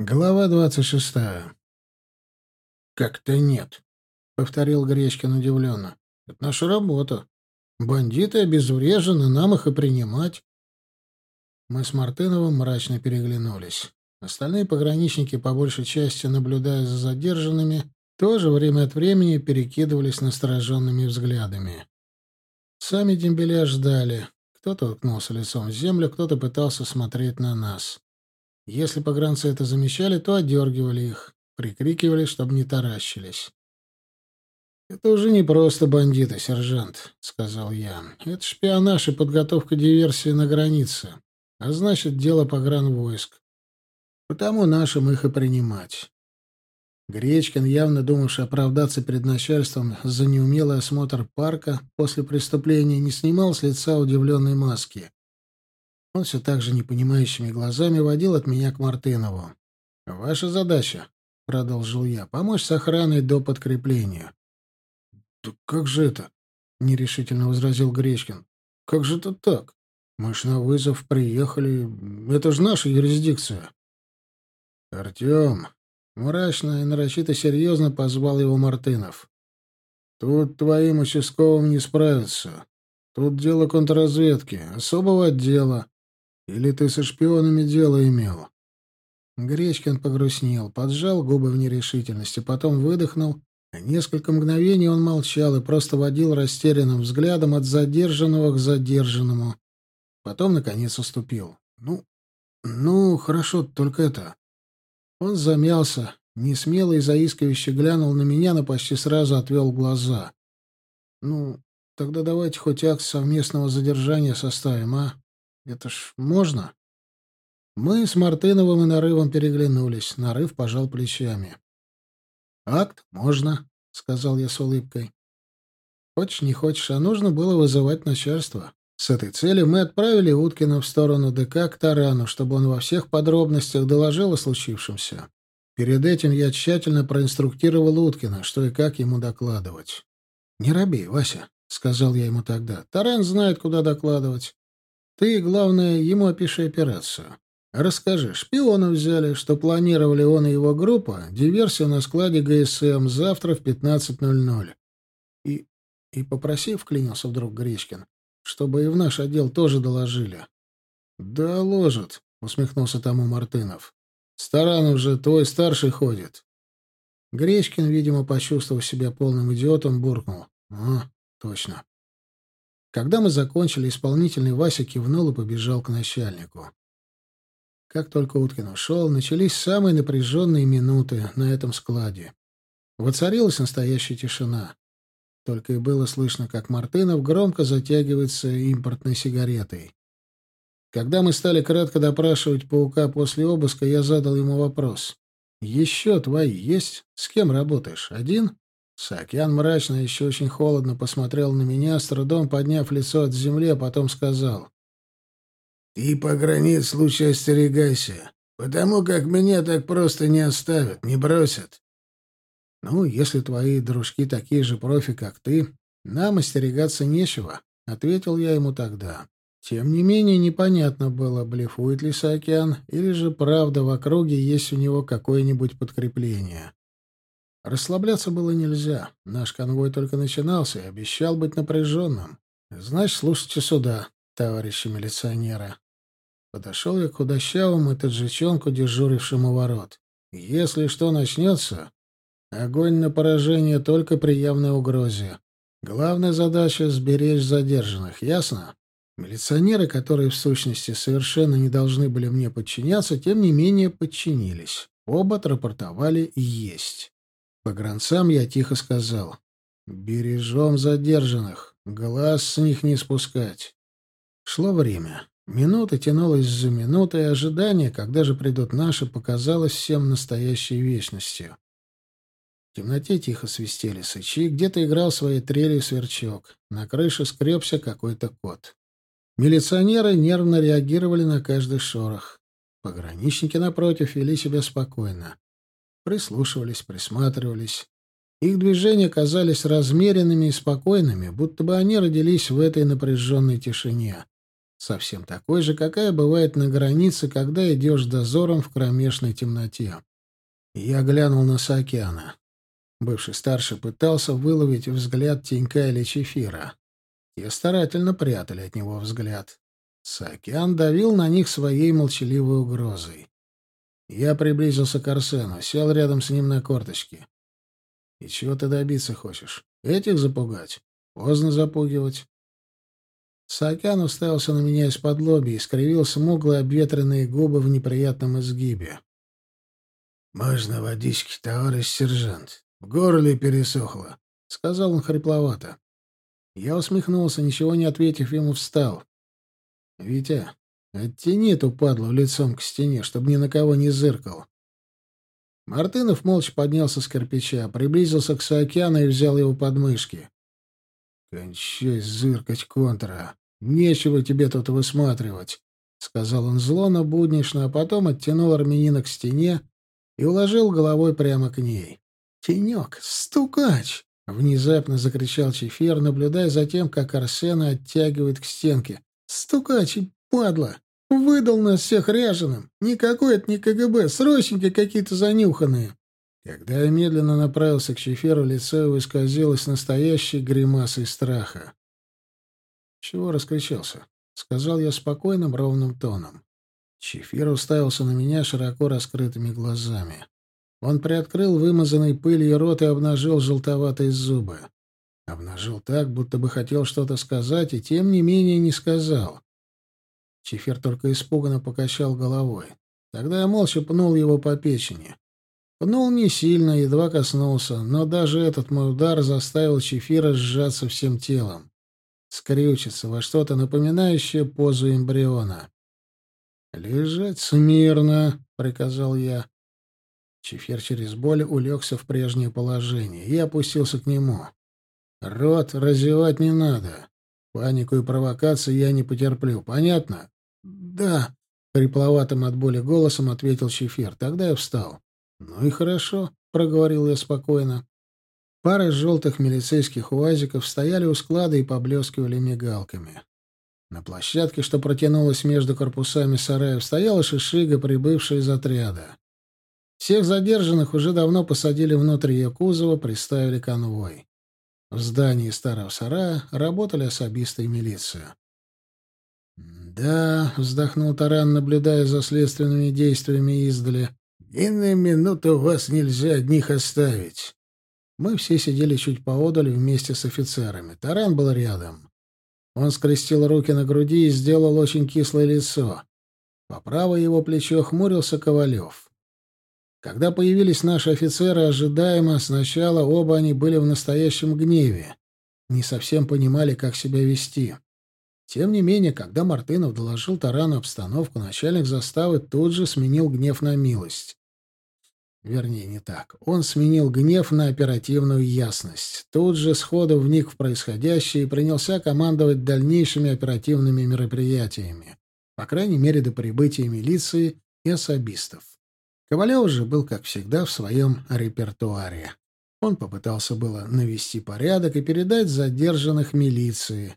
Глава двадцать шестая. «Как-то нет», — повторил Гречкин удивленно. «Это наша работа. Бандиты обезврежены, нам их и принимать». Мы с Мартыновым мрачно переглянулись. Остальные пограничники, по большей части наблюдая за задержанными, тоже время от времени перекидывались настороженными взглядами. Сами дембеля ждали. Кто-то уткнулся лицом в землю, кто-то пытался смотреть на нас. Если погранцы это замечали, то одергивали их, прикрикивали, чтобы не таращились. «Это уже не просто бандиты, сержант», — сказал я. «Это шпионаж и подготовка диверсии на границе, а значит, дело погранвойск. Потому нашим их и принимать». Гречкин, явно думавший оправдаться перед начальством за неумелый осмотр парка после преступления, не снимал с лица удивленной маски. Он все так же непонимающими глазами водил от меня к Мартынову. «Ваша задача», — продолжил я, — «помочь с охраной до подкрепления». «Да как же это?» — нерешительно возразил Гречкин. «Как же это так? Мы ж на вызов приехали. Это же наша юрисдикция». «Артем», — мрачно и нарочито серьезно позвал его Мартынов. «Тут твоим участковым не справиться. Тут дело контрразведки, особого отдела. Или ты со шпионами дело имел?» Гречкин погрустнел, поджал губы в нерешительности, потом выдохнул. Несколько мгновений он молчал и просто водил растерянным взглядом от задержанного к задержанному. Потом, наконец, уступил. «Ну, ну, хорошо, только это...» Он замялся, несмело и заискивающе глянул на меня, но почти сразу отвел глаза. «Ну, тогда давайте хоть акт совместного задержания составим, а?» Это ж можно? Мы с Мартыновым и Нарывом переглянулись. Нарыв пожал плечами. «Акт можно», — сказал я с улыбкой. «Хочешь, не хочешь, а нужно было вызывать начальство. С этой целью мы отправили Уткина в сторону ДК к Тарану, чтобы он во всех подробностях доложил о случившемся. Перед этим я тщательно проинструктировал Уткина, что и как ему докладывать. «Не робей, Вася», — сказал я ему тогда. «Таран знает, куда докладывать. Ты, главное, ему опиши операцию. Расскажи, шпиона взяли, что планировали он и его группа, диверсию на складе ГСМ завтра в 15.00. И, и попроси, вклинился вдруг Гречкин, чтобы и в наш отдел тоже доложили. «Доложат», — усмехнулся тому Мартынов. «Старанов же твой старший ходит». Гречкин, видимо, почувствовав себя полным идиотом, буркнул. «А, точно». Когда мы закончили, исполнительный Вася кивнул и побежал к начальнику. Как только Уткин ушел, начались самые напряженные минуты на этом складе. Воцарилась настоящая тишина. Только и было слышно, как Мартынов громко затягивается импортной сигаретой. Когда мы стали кратко допрашивать паука после обыска, я задал ему вопрос. «Еще твои есть? С кем работаешь? Один?» Сакьян мрачно, еще очень холодно посмотрел на меня, с трудом подняв лицо от земли, а потом сказал. «Ты, по границ, лучше остерегайся, потому как меня так просто не оставят, не бросят». «Ну, если твои дружки такие же профи, как ты, нам остерегаться нечего», — ответил я ему тогда. Тем не менее, непонятно было, блефует ли Саакян, или же правда в округе есть у него какое-нибудь подкрепление. Расслабляться было нельзя. Наш конвой только начинался и обещал быть напряженным. Значит, слушайте сюда, товарищи милиционеры. Подошел я к худощавому и таджичонку, дежурившему ворот. Если что начнется, огонь на поражение только при явной угрозе. Главная задача — сберечь задержанных, ясно? Милиционеры, которые в сущности совершенно не должны были мне подчиняться, тем не менее подчинились. Оба отрапортовали «есть». По гранцам я тихо сказал. «Бережем задержанных. Глаз с них не спускать». Шло время. Минута тянулась за минутой, ожидание, когда же придут наши, показалось всем настоящей вечностью. В темноте тихо свистели сычи, где-то играл своей трелью сверчок. На крыше скребся какой-то кот. Милиционеры нервно реагировали на каждый шорох. Пограничники, напротив, вели себя спокойно прислушивались, присматривались. Их движения казались размеренными и спокойными, будто бы они родились в этой напряженной тишине. совсем такой же, какая бывает на границе, когда идешь дозором в кромешной темноте. Я глянул на Саакяна. Бывший старший пытался выловить взгляд Тенька или Чефира. Те старательно прятали от него взгляд. Саакян давил на них своей молчаливой угрозой. Я приблизился к Арсену, сел рядом с ним на корточки. «И чего ты добиться хочешь? Этих запугать? Поздно запугивать». Саакян уставился на меня из-под лоби и скривил смуглые обветренные губы в неприятном изгибе. «Можно водички, товарищ сержант. В горле пересохло», — сказал он хрипловато. Я усмехнулся, ничего не ответив, ему встал. «Витя, оттяни эту падлу лицом к стене, чтобы ни на кого не зыркал». Мартынов молча поднялся с кирпича, приблизился к Саакяну и взял его подмышки. «Кончай зыркать, контра. Нечего тебе тут высматривать», — сказал он зло, но буднично, а потом оттянул армянина к стене и уложил головой прямо к ней. «Тенек, стукач!» — внезапно закричал Чефир, наблюдая за тем, как Арсена оттягивает к стенке. «Стукач, падла! Выдал нас всех ряженым! Никакой это не КГБ, срочники какие-то занюханные!» Когда я медленно направился к Чеферу, лицо его исказилось настоящей гримасой страха. «Чего раскричался?» — сказал я спокойным, ровным тоном. Чефир уставился на меня широко раскрытыми глазами. Он приоткрыл вымазанный пылью рот и обнажил желтоватые зубы. Обнажил так, будто бы хотел что-то сказать, и тем не менее не сказал. Чефир только испуганно покачал головой. Тогда я молча пнул его по печени. Пнул не сильно, едва коснулся, но даже этот мой удар заставил Чефира сжаться всем телом. Скрючиться во что-то напоминающее позу эмбриона. «Лежать смирно», — приказал я. Чефир через боль улегся в прежнее положение. Я опустился к нему. «Рот разевать не надо. Панику и провокации я не потерплю. Понятно?» «Да», — хрипловатым от боли голосом ответил Чефир. Тогда я встал. «Ну и хорошо», — проговорил я спокойно. Пары желтых милицейских уазиков стояли у склада и поблескивали мигалками. На площадке, что протянулась между корпусами сараев, стояла шишига, прибывшая из отряда. Всех задержанных уже давно посадили внутрь ее кузова, приставили конвой. В здании старого сарая работали особисты и милиция. «Да», — вздохнул Таран, наблюдая за следственными действиями издали, — «и на минуту вас нельзя одних оставить». Мы все сидели чуть поодаль вместе с офицерами. Таран был рядом. Он скрестил руки на груди и сделал очень кислое лицо. По правое его плечо хмурился Ковалев. Когда появились наши офицеры, ожидаемо, сначала оба они были в настоящем гневе. Не совсем понимали, как себя вести. Тем не менее, когда Мартынов доложил Тарану обстановку, начальник заставы тут же сменил гнев на милость. Вернее, не так. Он сменил гнев на оперативную ясность. Тут же сходу вник в происходящее и принялся командовать дальнейшими оперативными мероприятиями. По крайней мере, до прибытия милиции и особистов. Ковалев же был, как всегда, в своем репертуаре. Он попытался было навести порядок и передать задержанных милиции.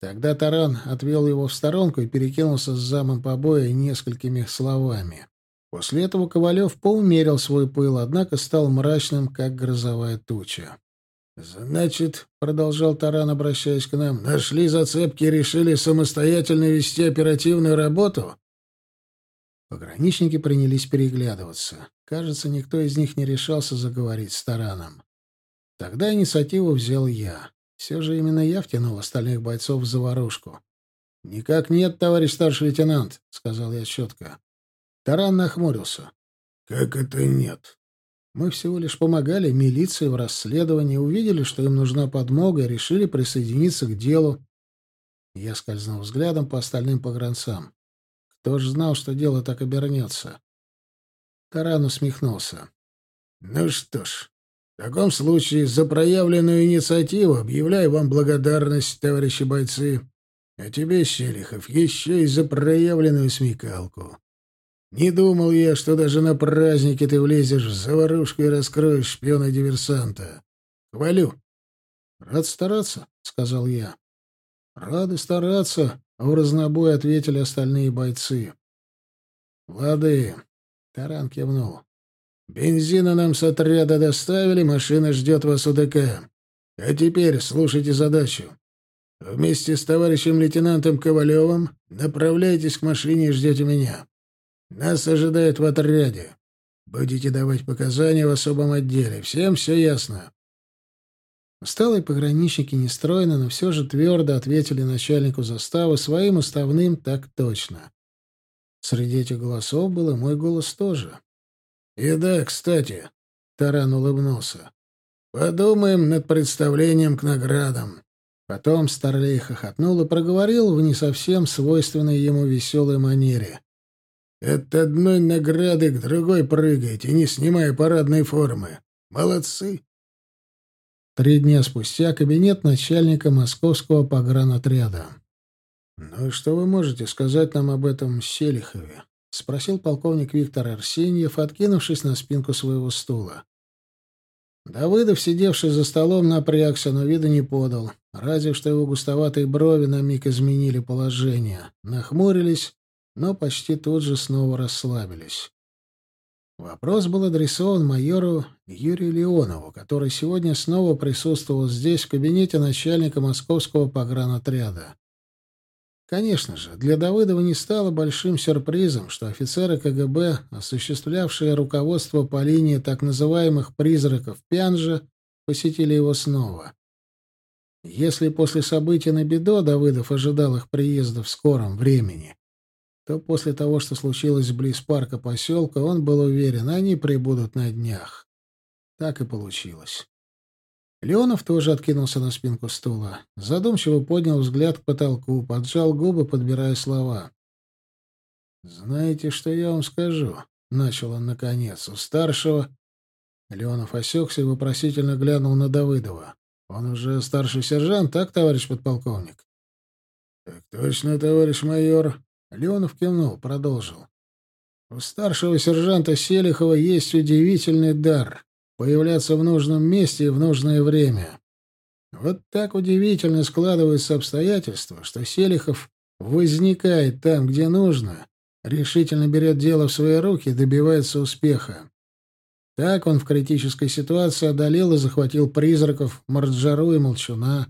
Тогда Таран отвел его в сторонку и перекинулся с замом побоя несколькими словами. После этого Ковалев поумерил свой пыл, однако стал мрачным, как грозовая туча. «Значит, — продолжал Таран, обращаясь к нам, — нашли зацепки и решили самостоятельно вести оперативную работу?» Пограничники принялись переглядываться. Кажется, никто из них не решался заговорить с Тараном. Тогда инициативу взял я. Все же именно я втянул остальных бойцов в заварушку. «Никак нет, товарищ старший лейтенант», — сказал я четко. Таран нахмурился. «Как это нет?» «Мы всего лишь помогали милиции в расследовании, увидели, что им нужна подмога, и решили присоединиться к делу». Я скользнул взглядом по остальным погранцам. Кто ж знал, что дело так обернется? Таран усмехнулся. «Ну что ж, в таком случае за проявленную инициативу объявляю вам благодарность, товарищи бойцы. А тебе, Щелихов, еще и за проявленную смекалку. Не думал я, что даже на празднике ты влезешь в заварушку и раскроешь шпиона-диверсанта. Хвалю. — Рад стараться, — сказал я. — Рады стараться, В разнобой ответили остальные бойцы. «Лады», — Таран кивнул. «Бензина нам с отряда доставили, машина ждет вас у ДК. А теперь слушайте задачу. Вместе с товарищем лейтенантом Ковалевым направляйтесь к машине и ждете меня. Нас ожидают в отряде. Будете давать показания в особом отделе. Всем все ясно. Усталые пограничники нестройно, но все же твердо ответили начальнику заставы своим уставным так точно. Среди этих голосов был и мой голос тоже. «И да, кстати», — Таран улыбнулся, — «подумаем над представлением к наградам». Потом Старлей хохотнул и проговорил в не совсем свойственной ему веселой манере. «От одной награды к другой прыгаете, не снимая парадной формы. Молодцы!» Три дня спустя кабинет начальника московского погранотряда. «Ну что вы можете сказать нам об этом Селихове?» — спросил полковник Виктор Арсеньев, откинувшись на спинку своего стула. Давыдов, сидевший за столом, напрягся, но вида не подал. Разве что его густоватые брови на миг изменили положение. Нахмурились, но почти тут же снова расслабились. Вопрос был адресован майору Юрию Леонову, который сегодня снова присутствовал здесь, в кабинете начальника московского погранотряда. Конечно же, для Давыдова не стало большим сюрпризом, что офицеры КГБ, осуществлявшие руководство по линии так называемых «призраков Пянжа», посетили его снова. Если после событий на Бедо Давыдов ожидал их приезда в скором времени, то после того, что случилось близ парка поселка, он был уверен, они прибудут на днях. Так и получилось. Леонов тоже откинулся на спинку стула. Задумчиво поднял взгляд к потолку, поджал губы, подбирая слова. «Знаете, что я вам скажу?» — начал он наконец. «У старшего...» Леонов осекся и вопросительно глянул на Давыдова. «Он уже старший сержант, так, товарищ подполковник?» «Так точно, товарищ майор». Леонов кивнул, продолжил. «У старшего сержанта Селихова есть удивительный дар появляться в нужном месте и в нужное время. Вот так удивительно складываются обстоятельства, что Селихов возникает там, где нужно, решительно берет дело в свои руки и добивается успеха. Так он в критической ситуации одолел и захватил призраков Марджару и Молчуна.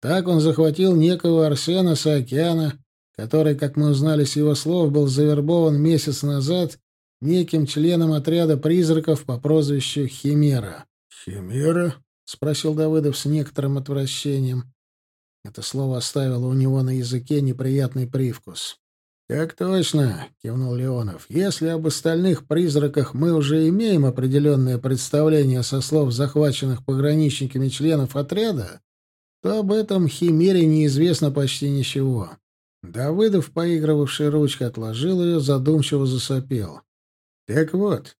Так он захватил некого Арсена Саакяна, который, как мы узнали с его слов, был завербован месяц назад неким членом отряда призраков по прозвищу Химера. «Химера?» — спросил Давыдов с некоторым отвращением. Это слово оставило у него на языке неприятный привкус. «Так точно», — кивнул Леонов. «Если об остальных призраках мы уже имеем определенное представление со слов захваченных пограничниками членов отряда, то об этом Химере неизвестно почти ничего». Давыдов, поигрывавший ручкой, отложил ее, задумчиво засопел. Так вот,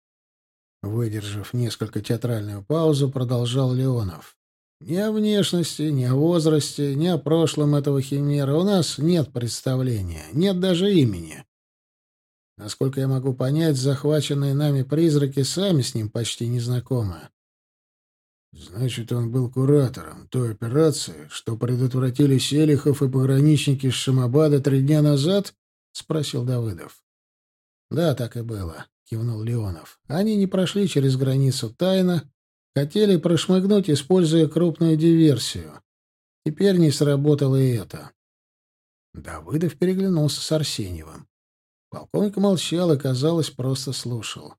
выдержав несколько театральную паузу, продолжал Леонов. Ни о внешности, ни о возрасте, ни о прошлом этого химера у нас нет представления, нет даже имени. Насколько я могу понять, захваченные нами призраки сами с ним почти не знакомы. Значит, он был куратором той операции, что предотвратили Селихов и пограничники с Шамабада три дня назад? — спросил Давыдов. — Да, так и было. — кивнул Леонов. «Они не прошли через границу тайно, хотели прошмыгнуть, используя крупную диверсию. Теперь не сработало и это». Давыдов переглянулся с Арсеньевым. Полковник молчал и, казалось, просто слушал.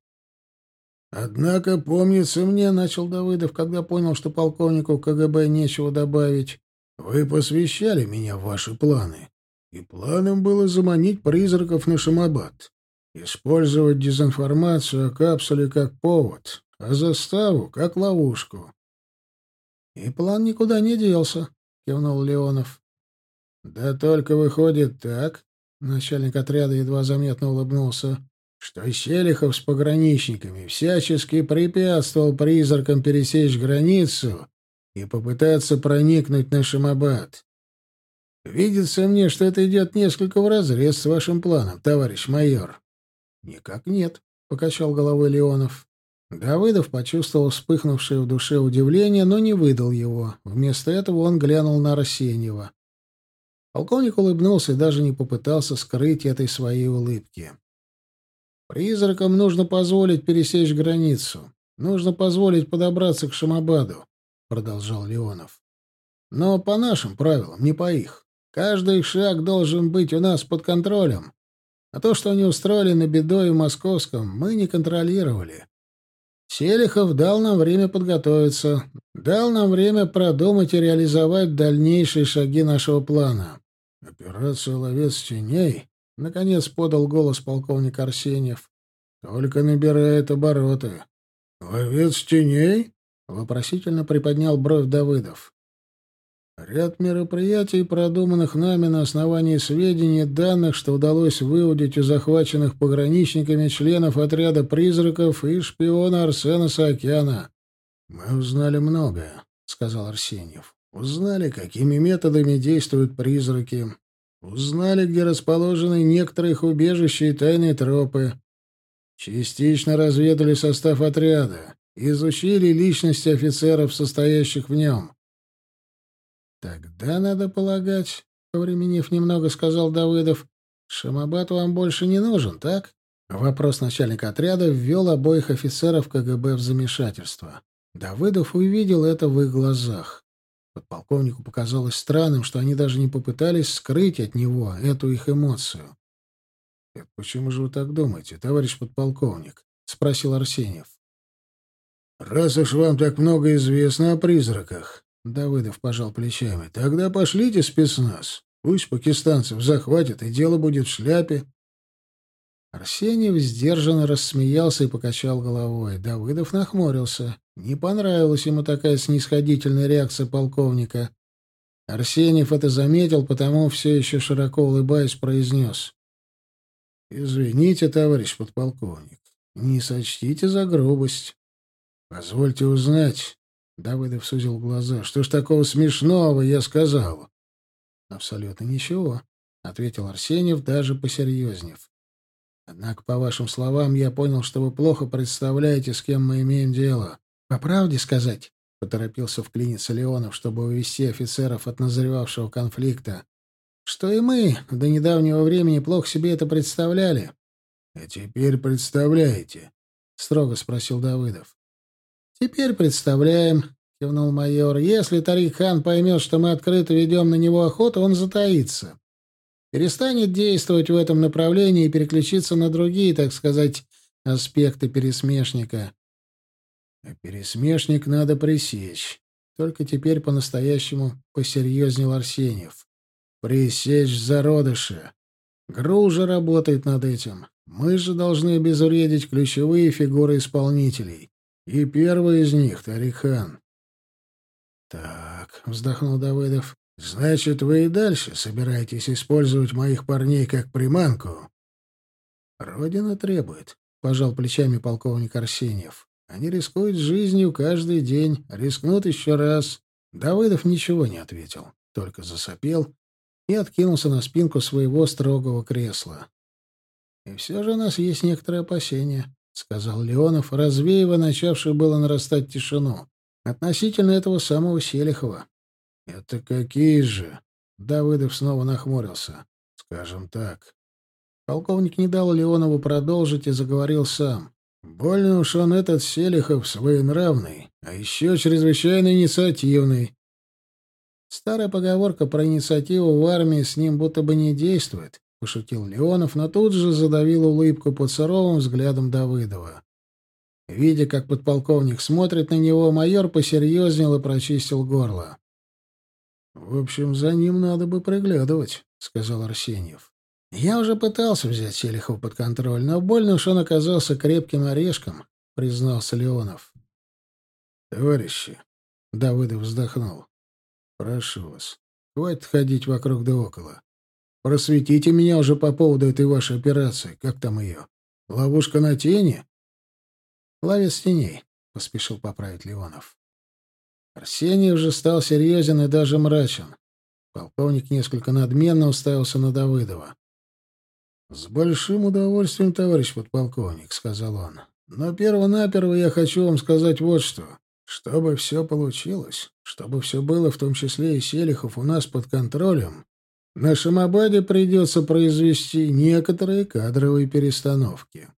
«Однако, помнится мне, — начал Давыдов, когда понял, что полковнику КГБ нечего добавить, — вы посвящали меня в ваши планы, и планом было заманить призраков на Шамабад. Использовать дезинформацию о капсуле как повод, а заставу как ловушку. И план никуда не делся, кивнул Леонов. Да только выходит так, начальник отряда едва заметно улыбнулся, что Селихов с пограничниками всячески препятствовал призракам пересечь границу и попытаться проникнуть на Шамабад. Видится мне, что это идет несколько вразрез с вашим планом, товарищ майор. «Никак нет», — покачал головой Леонов. Давыдов почувствовал вспыхнувшее в душе удивление, но не выдал его. Вместо этого он глянул на Арсеньева. Полковник улыбнулся и даже не попытался скрыть этой своей улыбки. «Призракам нужно позволить пересечь границу. Нужно позволить подобраться к Шамабаду», — продолжал Леонов. «Но по нашим правилам, не по их. Каждый шаг должен быть у нас под контролем. А то, что они устроили на Бедо и Московском, мы не контролировали. Селихов дал нам время подготовиться, дал нам время продумать и реализовать дальнейшие шаги нашего плана. «Операция «Ловец теней», — наконец подал голос полковник Арсеньев, — «только набирает обороты». «Ловец теней?» — вопросительно приподнял бровь Давыдов. Ряд мероприятий, продуманных нами на основании сведений и данных, что удалось выудить у захваченных пограничниками членов отряда призраков и шпиона Арсена Саакяна. «Мы узнали многое», — сказал Арсеньев. «Узнали, какими методами действуют призраки. Узнали, где расположены некоторые их убежища и тайные тропы. Частично разведали состав отряда. Изучили личности офицеров, состоящих в нем. «Тогда, надо полагать, — повременив немного, сказал Давыдов, — Шамабат вам больше не нужен, так?» Вопрос начальника отряда ввел обоих офицеров КГБ в замешательство. Давыдов увидел это в их глазах. Подполковнику показалось странным, что они даже не попытались скрыть от него эту их эмоцию. «Почему же вы так думаете, товарищ подполковник?» — спросил Арсеньев. «Раз уж вам так много известно о призраках, Давыдов пожал плечами. «Тогда пошлите спецназ. Пусть пакистанцев захватят, и дело будет в шляпе». Арсеньев сдержанно рассмеялся и покачал головой. Давыдов нахмурился. Не понравилась ему такая снисходительная реакция полковника. Арсеньев это заметил, потому все еще широко улыбаясь произнес. «Извините, товарищ подполковник, не сочтите за грубость. Позвольте узнать, Давыдов сузил глаза. «Что ж такого смешного, я сказал?» «Абсолютно ничего», — ответил Арсеньев, даже посерьезнев. «Однако, по вашим словам, я понял, что вы плохо представляете, с кем мы имеем дело. По правде сказать?» — поторопился вклиниться Леонов, чтобы увести офицеров от назревавшего конфликта. «Что и мы до недавнего времени плохо себе это представляли». «А теперь представляете?» — строго спросил Давыдов. «Теперь представляем», — кивнул майор. «Если Тарик-хан поймет, что мы открыто ведем на него охоту, он затаится. Перестанет действовать в этом направлении и переключиться на другие, так сказать, аспекты пересмешника». А пересмешник надо пресечь. Только теперь по-настоящему посерьезнел Арсеньев. Пресечь зародыши. Гружа работает над этим. Мы же должны обезвредить ключевые фигуры исполнителей. И первый из них — Тарихан. «Так», — вздохнул Давыдов, — «значит, вы и дальше собираетесь использовать моих парней как приманку?» «Родина требует», — пожал плечами полковник Арсеньев. «Они рискуют жизнью каждый день, рискнут еще раз». Давыдов ничего не ответил, только засопел и откинулся на спинку своего строгого кресла. «И все же у нас есть некоторые опасения», — сказал Леонов, развеивая начавшую было нарастать тишину. «Относительно этого самого Селихова». «Это какие же?» — Давыдов снова нахмурился. «Скажем так». Полковник не дал Леонову продолжить и заговорил сам. «Больно уж он этот Селихов своенравный, а еще чрезвычайно инициативный. Старая поговорка про инициативу в армии с ним будто бы не действует. — пошутил Леонов, но тут же задавил улыбку под суровым взглядом Давыдова. Видя, как подполковник смотрит на него, майор посерьезнел и прочистил горло. «В общем, за ним надо бы приглядывать», — сказал Арсеньев. «Я уже пытался взять Селихова под контроль, но больно уж он оказался крепким орешком», — признался Леонов. «Товарищи», — Давыдов вздохнул, — «прошу вас, хватит ходить вокруг да около. Просветите меня уже по поводу этой вашей операции. Как там ее? Ловушка на тени? Ловец теней, — поспешил поправить Леонов. Арсений уже стал серьезен и даже мрачен. Полковник несколько надменно уставился на Давыдова. — С большим удовольствием, товарищ подполковник, — сказал он. — Но перво-наперво я хочу вам сказать вот что. Чтобы все получилось, чтобы все было, в том числе и Селихов, у нас под контролем, На Шамабаде придется произвести некоторые кадровые перестановки.